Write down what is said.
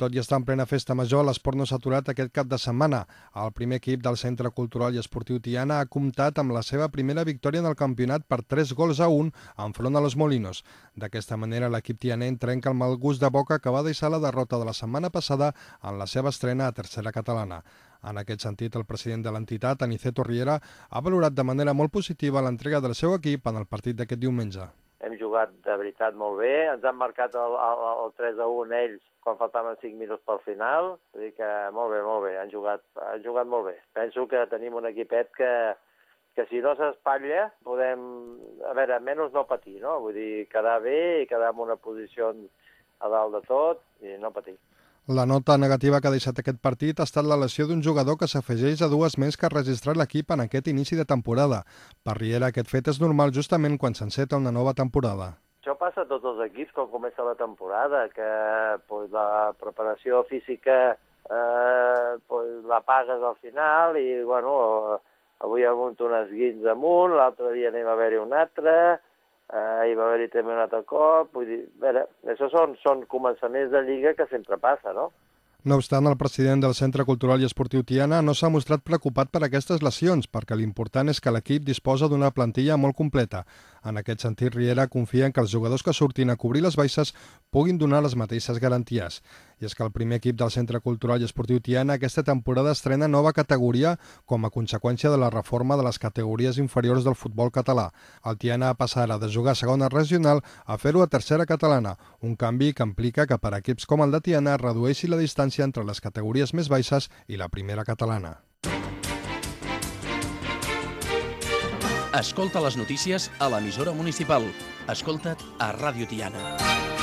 Tot i estar en plena festa major, l'esport no s'ha aturat aquest cap de setmana. El primer equip del Centre Cultural i Esportiu Tiana ha comptat amb la seva primera victòria en el campionat per 3 gols a 1 enfront a los Molinos. D'aquesta manera, l'equip tianenc trenca el mal gust de boca que va deixar la derrota de la setmana passada en la seva estrena a tercera catalana. En aquest sentit, el president de l'entitat, Aniceto Riera, ha valorat de manera molt positiva l'entrega del seu equip en el partit d'aquest diumenge hem jugat de veritat molt bé, ens han marcat el, el, el 3 a 1 ells quan faltaven 5 minuts pel final, vull dir que molt bé, molt bé, han jugat, han jugat molt bé. Penso que tenim un equipet que, que si no s'espatlla podem, a veure, menys no patir, no? Vull dir, quedar bé i quedar en una posició a dalt de tot i no patir. La nota negativa que ha deixat aquest partit ha estat la lesió d'un jugador que s'afegeix a dues més que ha registrat l'equip en aquest inici de temporada. Per Riera, aquest fet és normal justament quan s'enceta una nova temporada. Això passa a tots els equips quan comença la temporada, que pues, la preparació física eh, pues, la pagues al final i, bueno, avui ha hagut un esguins amunt, l'altre dia n'hi va haver-hi un altre, eh, hi va haver-hi també un altre cop, vull dir, a veure, això són, són començaments de lliga que sempre passa, no? No obstant, el president del Centre Cultural i Esportiu Tiana no s'ha mostrat preocupat per aquestes lesions, perquè l'important és que l'equip disposa d'una plantilla molt completa. En aquest sentit, Riera confia en que els jugadors que surtin a cobrir les baixes puguin donar les mateixes garanties. I és que el primer equip del Centre Cultural i Esportiu Tiana aquesta temporada estrena nova categoria com a conseqüència de la reforma de les categories inferiors del futbol català. El Tiana passarà de jugar a segona regional a fer-ho a tercera catalana, un canvi que implica que per equips com el de Tiana redueixi la distància entre les categories més baixes i la primera catalana. Escolta les notícies a l'emissora municipal. Escolta't a Ràdio Tiana.